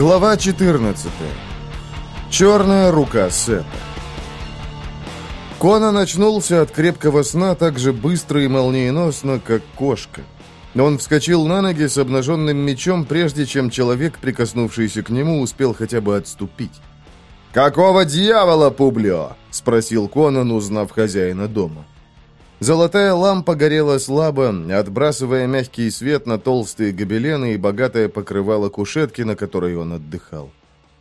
Глава 14. Черная рука Сета. Конан очнулся от крепкого сна так же быстро и молниеносно, как кошка. Он вскочил на ноги с обнаженным мечом, прежде чем человек, прикоснувшийся к нему, успел хотя бы отступить. «Какого дьявола, Публио?» — спросил Конан, узнав хозяина дома. Золотая лампа горела слабо, отбрасывая мягкий свет на толстые гобелены и богатое покрывало кушетки, на которой он отдыхал.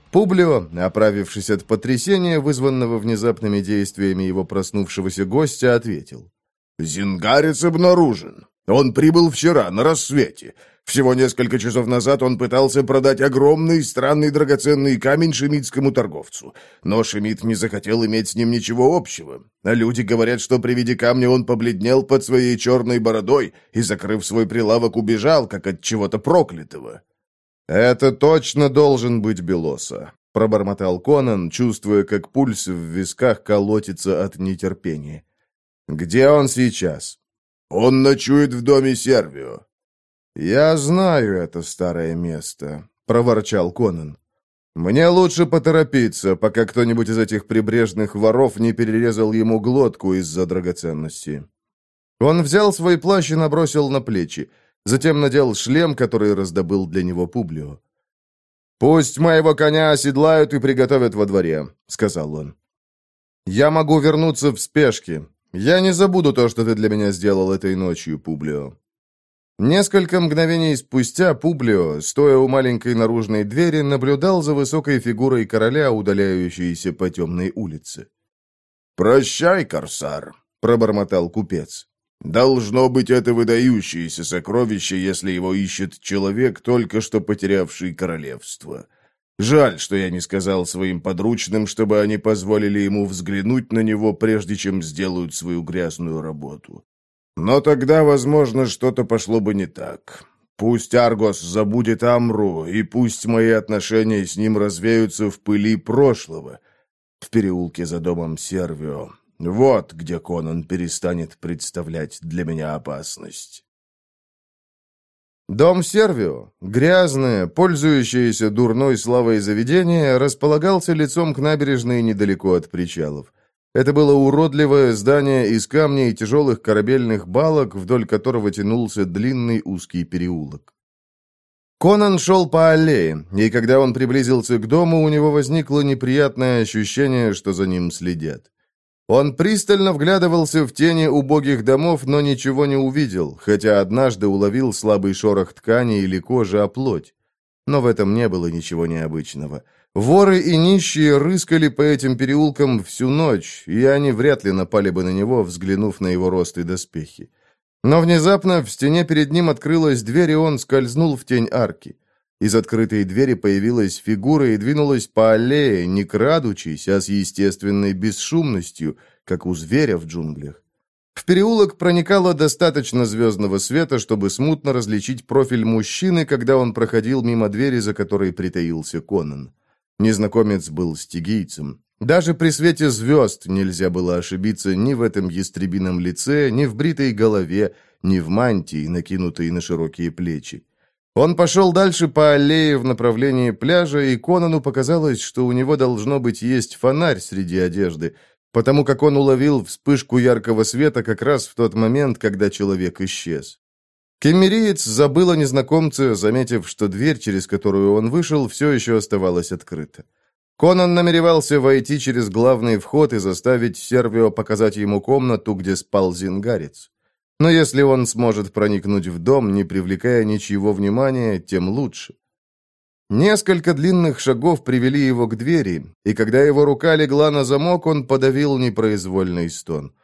Публио, оправившись от потрясения, вызванного внезапными действиями его проснувшегося гостя, ответил. Зингарец обнаружен. Он прибыл вчера, на рассвете. Всего несколько часов назад он пытался продать огромный, странный, драгоценный камень шемитскому торговцу. Но Шемит не захотел иметь с ним ничего общего. Люди говорят, что при виде камня он побледнел под своей черной бородой и, закрыв свой прилавок, убежал, как от чего-то проклятого. «Это точно должен быть Белоса», — пробормотал Конан, чувствуя, как пульс в висках колотится от нетерпения. Где он сейчас? Он ночует в доме Сервио. Я знаю это старое место, проворчал Конан. Мне лучше поторопиться, пока кто-нибудь из этих прибрежных воров не перерезал ему глотку из-за драгоценности. Он взял свой плащ и набросил на плечи, затем надел шлем, который раздобыл для него Публио. «Пусть моего коня оседлают и приготовят во дворе», — сказал он. «Я могу вернуться в спешке. Я не забуду то, что ты для меня сделал этой ночью, Публио». Несколько мгновений спустя Публио, стоя у маленькой наружной двери, наблюдал за высокой фигурой короля, удаляющейся по темной улице. «Прощай, корсар», — пробормотал купец. «Должно быть, это выдающееся сокровище, если его ищет человек, только что потерявший королевство. Жаль, что я не сказал своим подручным, чтобы они позволили ему взглянуть на него, прежде чем сделают свою грязную работу. Но тогда, возможно, что-то пошло бы не так. Пусть Аргос забудет Амру, и пусть мои отношения с ним развеются в пыли прошлого. В переулке за домом Сервио. Вот где Конан перестанет представлять для меня опасность. Дом Сервио, грязное, пользующееся дурной славой заведение, располагался лицом к набережной недалеко от причалов. Это было уродливое здание из камня и тяжелых корабельных балок, вдоль которого тянулся длинный узкий переулок. Конан шел по аллее, и когда он приблизился к дому, у него возникло неприятное ощущение, что за ним следят. Он пристально вглядывался в тени убогих домов, но ничего не увидел, хотя однажды уловил слабый шорох ткани или кожи о плоть. Но в этом не было ничего необычного. Воры и нищие рыскали по этим переулкам всю ночь, и они вряд ли напали бы на него, взглянув на его рост и доспехи. Но внезапно в стене перед ним открылась дверь, и он скользнул в тень арки. Из открытой двери появилась фигура и двинулась по аллее, не крадучись, а с естественной бесшумностью, как у зверя в джунглях. В переулок проникало достаточно звездного света, чтобы смутно различить профиль мужчины, когда он проходил мимо двери, за которой притаился Конан. Незнакомец был стигийцем. Даже при свете звезд нельзя было ошибиться ни в этом ястребином лице, ни в бритой голове, ни в мантии, накинутой на широкие плечи. Он пошел дальше по аллее в направлении пляжа, и Конану показалось, что у него должно быть есть фонарь среди одежды, потому как он уловил вспышку яркого света как раз в тот момент, когда человек исчез. Кемериец забыл о незнакомце, заметив, что дверь, через которую он вышел, все еще оставалась открыта. Конан намеревался войти через главный вход и заставить Сервио показать ему комнату, где спал зингарец. Но если он сможет проникнуть в дом, не привлекая ничего внимания, тем лучше. Несколько длинных шагов привели его к двери, и когда его рука легла на замок, он подавил непроизвольный стон –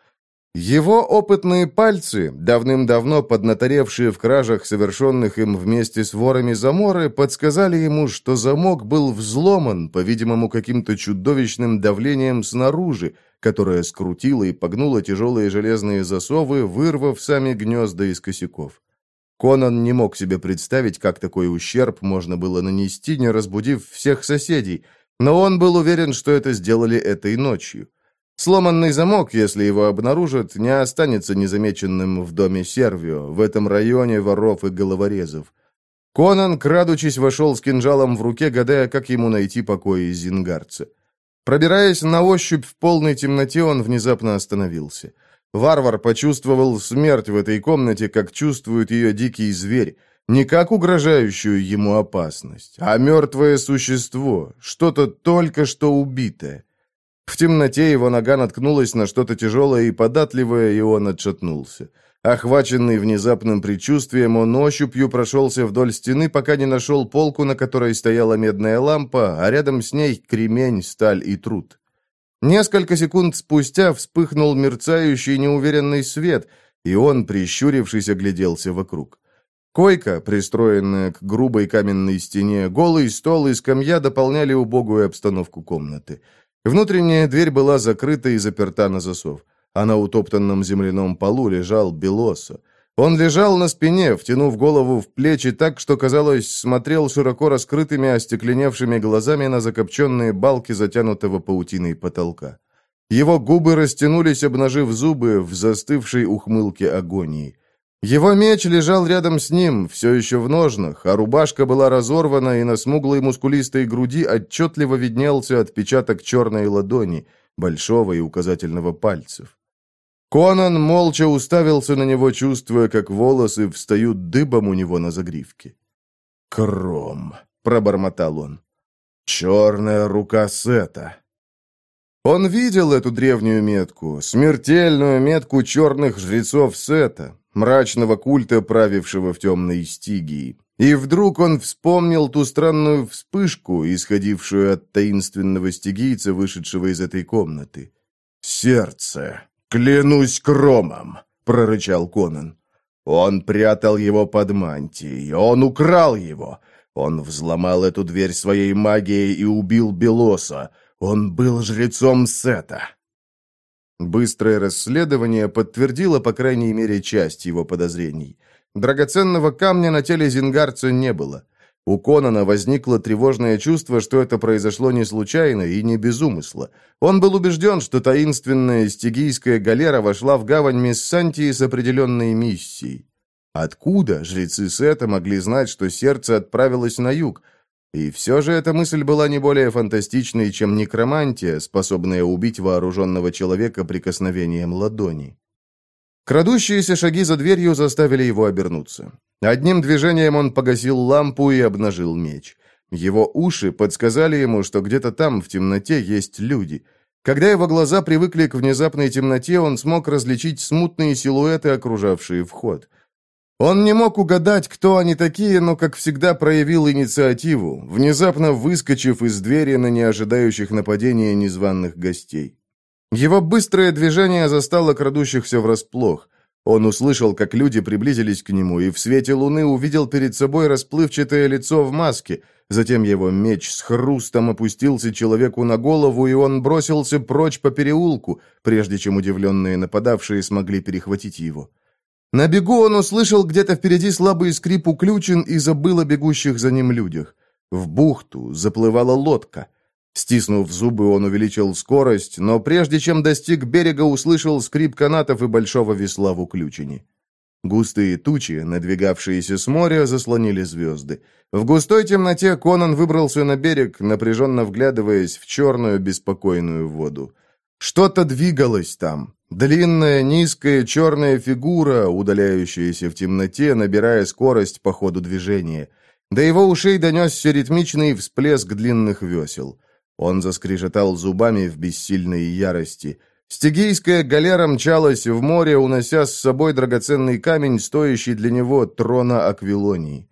его опытные пальцы, давным-давно поднаторевшие в кражах, совершенных им вместе с ворами Заморы, подсказали ему, что замок был взломан, по-видимому, каким-то чудовищным давлением снаружи, которое скрутило и погнуло тяжелые железные засовы, вырвав сами гнезда из косяков. Конан не мог себе представить, как такой ущерб можно было нанести, не разбудив всех соседей, но он был уверен, что это сделали этой ночью. Сломанный замок, если его обнаружат, не останется незамеченным в доме Сервио, в этом районе воров и головорезов. Конан, крадучись, вошел с кинжалом в руке, гадая, как ему найти покой из зингарца. Пробираясь на ощупь в полной темноте, он внезапно остановился. Варвар почувствовал смерть в этой комнате, как чувствует ее дикий зверь, не как угрожающую ему опасность, а мертвое существо, что-то только что убитое. В темноте его нога наткнулась на что-то тяжелое и податливое, и он отшатнулся. Охваченный внезапным предчувствием, он ощупью прошелся вдоль стены, пока не нашел полку, на которой стояла медная лампа, а рядом с ней кремень, сталь и труд. Несколько секунд спустя вспыхнул мерцающий неуверенный свет, и он, прищурившись, огляделся вокруг. Койка, пристроенная к грубой каменной стене, голый стол и скамья дополняли убогую обстановку комнаты. Внутренняя дверь была закрыта и заперта на засов, а на утоптанном земляном полу лежал Белоса. Он лежал на спине, втянув голову в плечи так, что, казалось, смотрел широко раскрытыми остекленевшими глазами на закопченные балки затянутого паутиной потолка. Его губы растянулись, обнажив зубы в застывшей ухмылке агонии. Его меч лежал рядом с ним, все еще в ножнах, а рубашка была разорвана, и на смуглой мускулистой груди отчетливо виднелся отпечаток черной ладони, большого и указательного пальцев. Конан молча уставился на него, чувствуя, как волосы встают дыбом у него на загривке. «Кром!» — пробормотал он. «Черная рука Сета!» Он видел эту древнюю метку, смертельную метку черных жрецов Сета, мрачного культа, правившего в темной стигии. И вдруг он вспомнил ту странную вспышку, исходившую от таинственного стигийца, вышедшего из этой комнаты. «Сердце! Клянусь кромом!» — прорычал Конан. «Он прятал его под мантией, он украл его, он взломал эту дверь своей магией и убил Белоса, он был жрецом Сета, Быстрое расследование подтвердило, по крайней мере, часть его подозрений. Драгоценного камня на теле зингарца не было. У Конана возникло тревожное чувство, что это произошло не случайно и не без умысла. Он был убежден, что таинственная стигийская галера вошла в гавань Мессантии с определенной миссией. Откуда жрецы Сета могли знать, что сердце отправилось на юг – и все же эта мысль была не более фантастичной, чем некромантия, способная убить вооруженного человека прикосновением ладони. Крадущиеся шаги за дверью заставили его обернуться. Одним движением он погасил лампу и обнажил меч. Его уши подсказали ему, что где-то там, в темноте, есть люди. Когда его глаза привыкли к внезапной темноте, он смог различить смутные силуэты, окружавшие вход – он не мог угадать, кто они такие, но, как всегда, проявил инициативу, внезапно выскочив из двери на неожидающих нападения незваных гостей. Его быстрое движение застало крадущихся врасплох. Он услышал, как люди приблизились к нему, и в свете луны увидел перед собой расплывчатое лицо в маске. Затем его меч с хрустом опустился человеку на голову, и он бросился прочь по переулку, прежде чем удивленные нападавшие смогли перехватить его. На бегу он услышал где-то впереди слабый скрип уключен и забыл о бегущих за ним людях. В бухту заплывала лодка. Стиснув зубы, он увеличил скорость, но прежде чем достиг берега, услышал скрип канатов и большого весла в уключине. Густые тучи, надвигавшиеся с моря, заслонили звезды. В густой темноте Конан выбрался на берег, напряженно вглядываясь в черную беспокойную воду. Что-то двигалось там. Длинная, низкая черная фигура, удаляющаяся в темноте, набирая скорость по ходу движения. До его ушей донесся ритмичный всплеск длинных весел. Он заскрежетал зубами в бессильной ярости. Стигийская галера мчалась в море, унося с собой драгоценный камень, стоящий для него трона Аквилонии.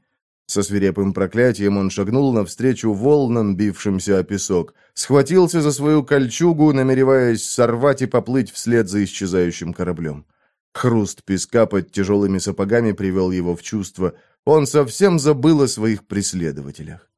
Со свирепым проклятием он шагнул навстречу волнам, бившимся о песок, схватился за свою кольчугу, намереваясь сорвать и поплыть вслед за исчезающим кораблем. Хруст песка под тяжелыми сапогами привел его в чувство. Он совсем забыл о своих преследователях.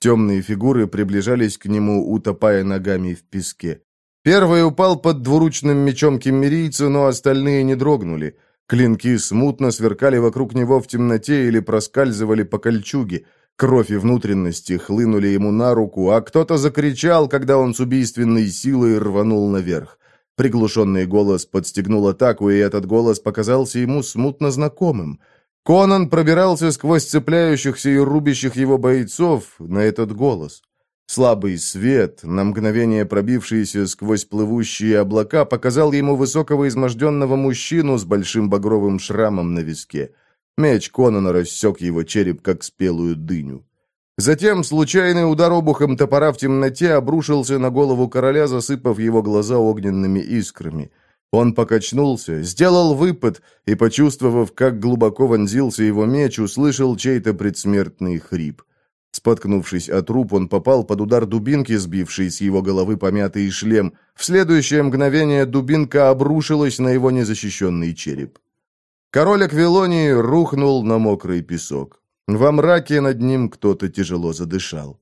Темные фигуры приближались к нему, утопая ногами в песке. Первый упал под двуручным мечом кеммерийца, но остальные не дрогнули — Клинки смутно сверкали вокруг него в темноте или проскальзывали по кольчуге. Кровь и внутренности хлынули ему на руку, а кто-то закричал, когда он с убийственной силой рванул наверх. Приглушенный голос подстегнул атаку, и этот голос показался ему смутно знакомым. Конан пробирался сквозь цепляющихся и рубящих его бойцов на этот голос. Слабый свет, на мгновение пробившийся сквозь плывущие облака, показал ему высокого изможденного мужчину с большим багровым шрамом на виске. Меч Конона рассек его череп, как спелую дыню. Затем случайный удар обухом топора в темноте обрушился на голову короля, засыпав его глаза огненными искрами. Он покачнулся, сделал выпад и, почувствовав, как глубоко вонзился его меч, услышал чей-то предсмертный хрип. Споткнувшись от труп, он попал под удар дубинки, сбившей с его головы помятый шлем. В следующее мгновение дубинка обрушилась на его незащищенный череп. Король Аквилонии рухнул на мокрый песок. Во мраке над ним кто-то тяжело задышал.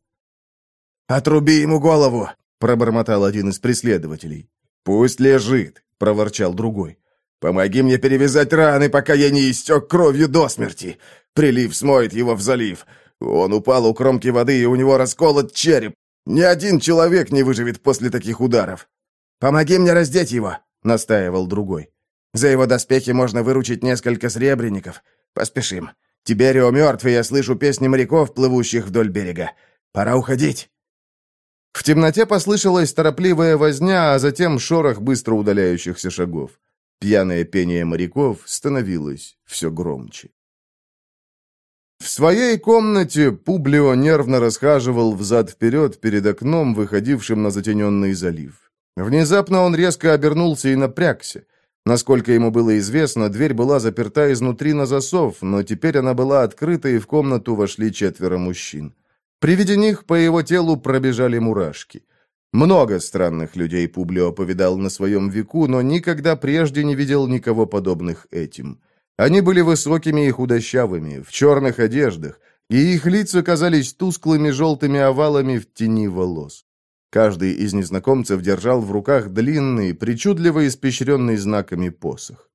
«Отруби ему голову!» — пробормотал один из преследователей. «Пусть лежит!» — проворчал другой. «Помоги мне перевязать раны, пока я не истек кровью до смерти! Прилив смоет его в залив! Он упал у кромки воды, и у него расколот череп. Ни один человек не выживет после таких ударов. «Помоги мне раздеть его», — настаивал другой. «За его доспехи можно выручить несколько сребреников. Поспешим. Тиберио мертв, и я слышу песни моряков, плывущих вдоль берега. Пора уходить». В темноте послышалась торопливая возня, а затем шорох быстро удаляющихся шагов. Пьяное пение моряков становилось все громче. В своей комнате Публио нервно расхаживал взад-вперед перед окном, выходившим на затененный залив. Внезапно он резко обернулся и напрягся. Насколько ему было известно, дверь была заперта изнутри на засов, но теперь она была открыта, и в комнату вошли четверо мужчин. При виде них по его телу пробежали мурашки. Много странных людей Публио повидал на своем веку, но никогда прежде не видел никого подобных этим. Они были высокими и худощавыми, в черных одеждах, и их лица казались тусклыми желтыми овалами в тени волос. Каждый из незнакомцев держал в руках длинный, причудливо испещренный знаками посох.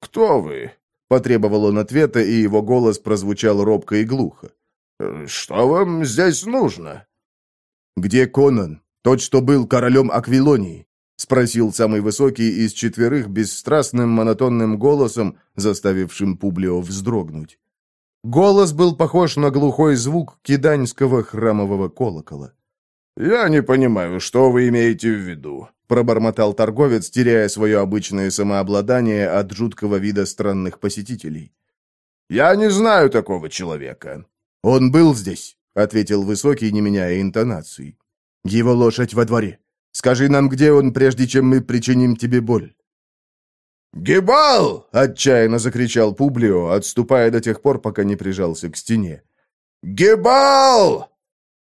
«Кто вы?» — потребовал он ответа, и его голос прозвучал робко и глухо. «Что вам здесь нужно?» «Где Конан, тот, что был королем Аквилонии? — спросил самый высокий из четверых бесстрастным монотонным голосом, заставившим Публио вздрогнуть. Голос был похож на глухой звук киданьского храмового колокола. «Я не понимаю, что вы имеете в виду», — пробормотал торговец, теряя свое обычное самообладание от жуткого вида странных посетителей. «Я не знаю такого человека». «Он был здесь», — ответил высокий, не меняя интонации. «Его лошадь во дворе». Скажи нам, где он, прежде чем мы причиним тебе боль». «Гибал!» — отчаянно закричал Публио, отступая до тех пор, пока не прижался к стене. «Гибал!»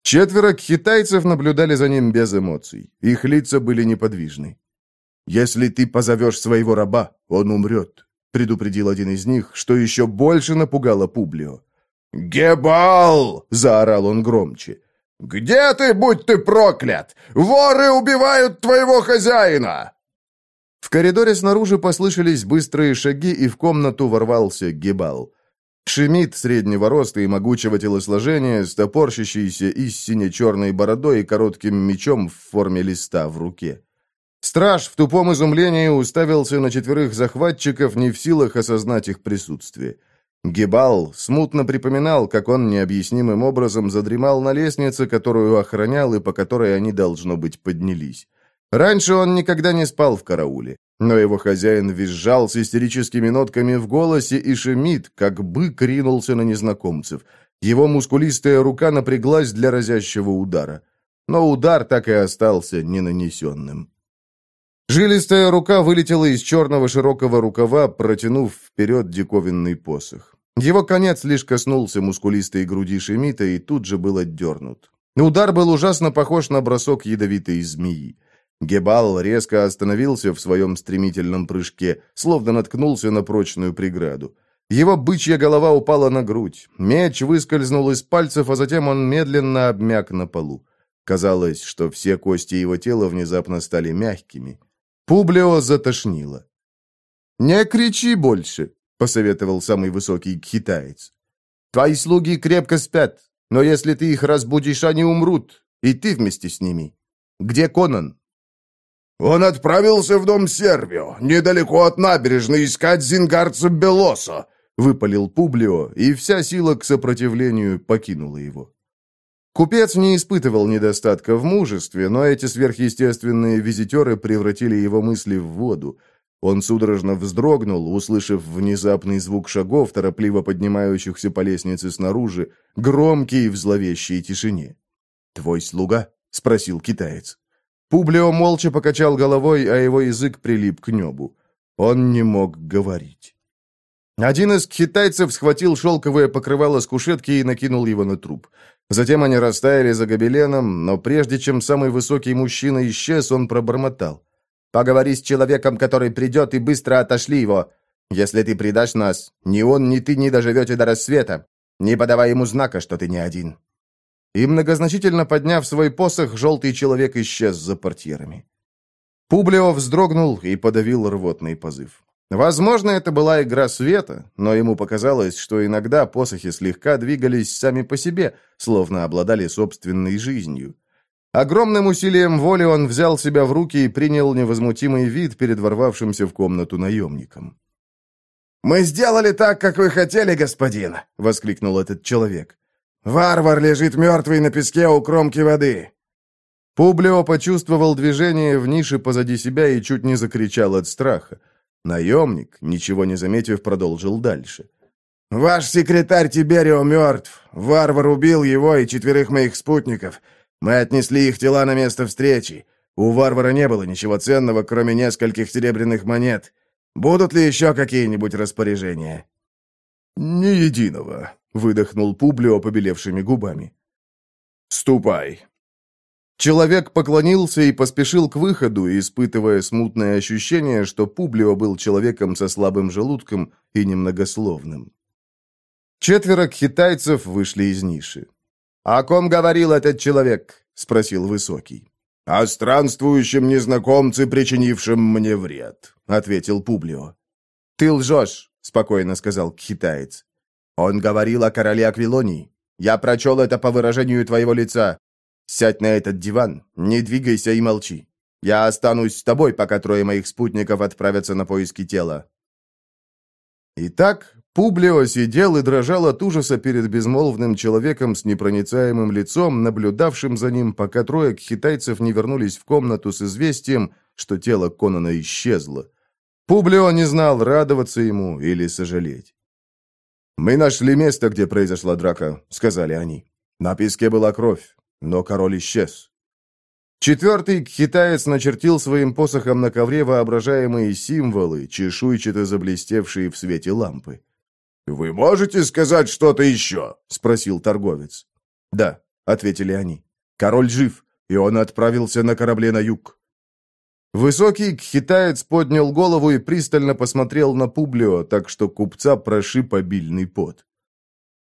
Четверо китайцев наблюдали за ним без эмоций. Их лица были неподвижны. «Если ты позовешь своего раба, он умрет», — предупредил один из них, что еще больше напугало Публио. «Гебал!» — заорал он громче. «Где ты, будь ты проклят? Воры убивают твоего хозяина!» В коридоре снаружи послышались быстрые шаги, и в комнату ворвался Гебал. Шемид среднего роста и могучего телосложения, с топорщащейся и с сине-черной бородой и коротким мечом в форме листа в руке. Страж в тупом изумлении уставился на четверых захватчиков, не в силах осознать их присутствие. Гибал смутно припоминал, как он необъяснимым образом задремал на лестнице, которую охранял и по которой они, должно быть, поднялись. Раньше он никогда не спал в карауле, но его хозяин визжал с истерическими нотками в голосе, и Шемид, как бы кринулся на незнакомцев. Его мускулистая рука напряглась для разящего удара. Но удар так и остался ненанесенным. Жилистая рука вылетела из черного широкого рукава, протянув вперед диковинный посох. Его конец лишь коснулся мускулистой груди Шемита и тут же был отдернут. Удар был ужасно похож на бросок ядовитой змеи. Гебал резко остановился в своем стремительном прыжке, словно наткнулся на прочную преграду. Его бычья голова упала на грудь, меч выскользнул из пальцев, а затем он медленно обмяк на полу. Казалось, что все кости его тела внезапно стали мягкими. Публио затошнило. «Не кричи больше!» посоветовал самый высокий китаец. «Твои слуги крепко спят, но если ты их разбудишь, они умрут, и ты вместе с ними. Где Конан?» «Он отправился в дом Сервио, недалеко от набережной, искать зингарца Белоса», — выпалил Публио, и вся сила к сопротивлению покинула его. Купец не испытывал недостатка в мужестве, но эти сверхъестественные визитеры превратили его мысли в воду — он судорожно вздрогнул, услышав внезапный звук шагов, торопливо поднимающихся по лестнице снаружи, громкий в зловещей тишине. «Твой слуга?» — спросил китаец. Публио молча покачал головой, а его язык прилип к небу. Он не мог говорить. Один из китайцев схватил шелковое покрывало с кушетки и накинул его на труп. Затем они растаяли за гобеленом, но прежде чем самый высокий мужчина исчез, он пробормотал. Поговори с человеком, который придет, и быстро отошли его. Если ты предашь нас, ни он, ни ты не доживете до рассвета. Не подавай ему знака, что ты не один». И многозначительно подняв свой посох, желтый человек исчез за портьерами. Публио вздрогнул и подавил рвотный позыв. Возможно, это была игра света, но ему показалось, что иногда посохи слегка двигались сами по себе, словно обладали собственной жизнью. Огромным усилием воли он взял себя в руки и принял невозмутимый вид перед ворвавшимся в комнату наемником. «Мы сделали так, как вы хотели, господин!» — воскликнул этот человек. «Варвар лежит мертвый на песке у кромки воды!» Публио почувствовал движение в нише позади себя и чуть не закричал от страха. Наемник, ничего не заметив, продолжил дальше. «Ваш секретарь Тиберио мертв. Варвар убил его и четверых моих спутников. Мы отнесли их тела на место встречи. У варвара не было ничего ценного, кроме нескольких серебряных монет. Будут ли еще какие-нибудь распоряжения?» «Ни единого», — выдохнул Публио побелевшими губами. «Ступай». Человек поклонился и поспешил к выходу, испытывая смутное ощущение, что Публио был человеком со слабым желудком и немногословным. Четверо китайцев вышли из ниши. «О ком говорил этот человек?» — спросил Высокий. «О странствующем незнакомце, причинившем мне вред», — ответил Публио. «Ты лжешь», — спокойно сказал китаец. «Он говорил о короле Аквилонии. Я прочел это по выражению твоего лица. Сядь на этот диван, не двигайся и молчи. Я останусь с тобой, пока трое моих спутников отправятся на поиски тела». Итак, Публио сидел и дрожал от ужаса перед безмолвным человеком с непроницаемым лицом, наблюдавшим за ним, пока трое китайцев не вернулись в комнату с известием, что тело Конона исчезло. Публио не знал, радоваться ему или сожалеть. «Мы нашли место, где произошла драка», — сказали они. «На песке была кровь, но король исчез». Четвертый китаец начертил своим посохом на ковре воображаемые символы, чешуйчато заблестевшие в свете лампы. «Вы можете сказать что-то еще?» — спросил торговец. «Да», — ответили они. «Король жив, и он отправился на корабле на юг». Высокий кхитаец поднял голову и пристально посмотрел на Публио, так что купца прошиб обильный пот.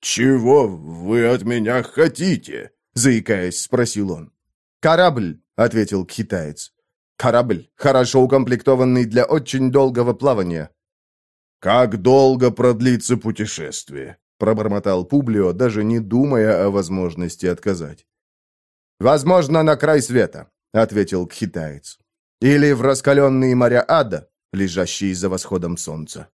«Чего вы от меня хотите?» — заикаясь, спросил он. «Корабль», — ответил кхитаец. «Корабль, хорошо укомплектованный для очень долгого плавания. «Как долго продлится путешествие?» — пробормотал Публио, даже не думая о возможности отказать. «Возможно, на край света», — ответил кхитаец. «Или в раскаленные моря ада, лежащие за восходом солнца».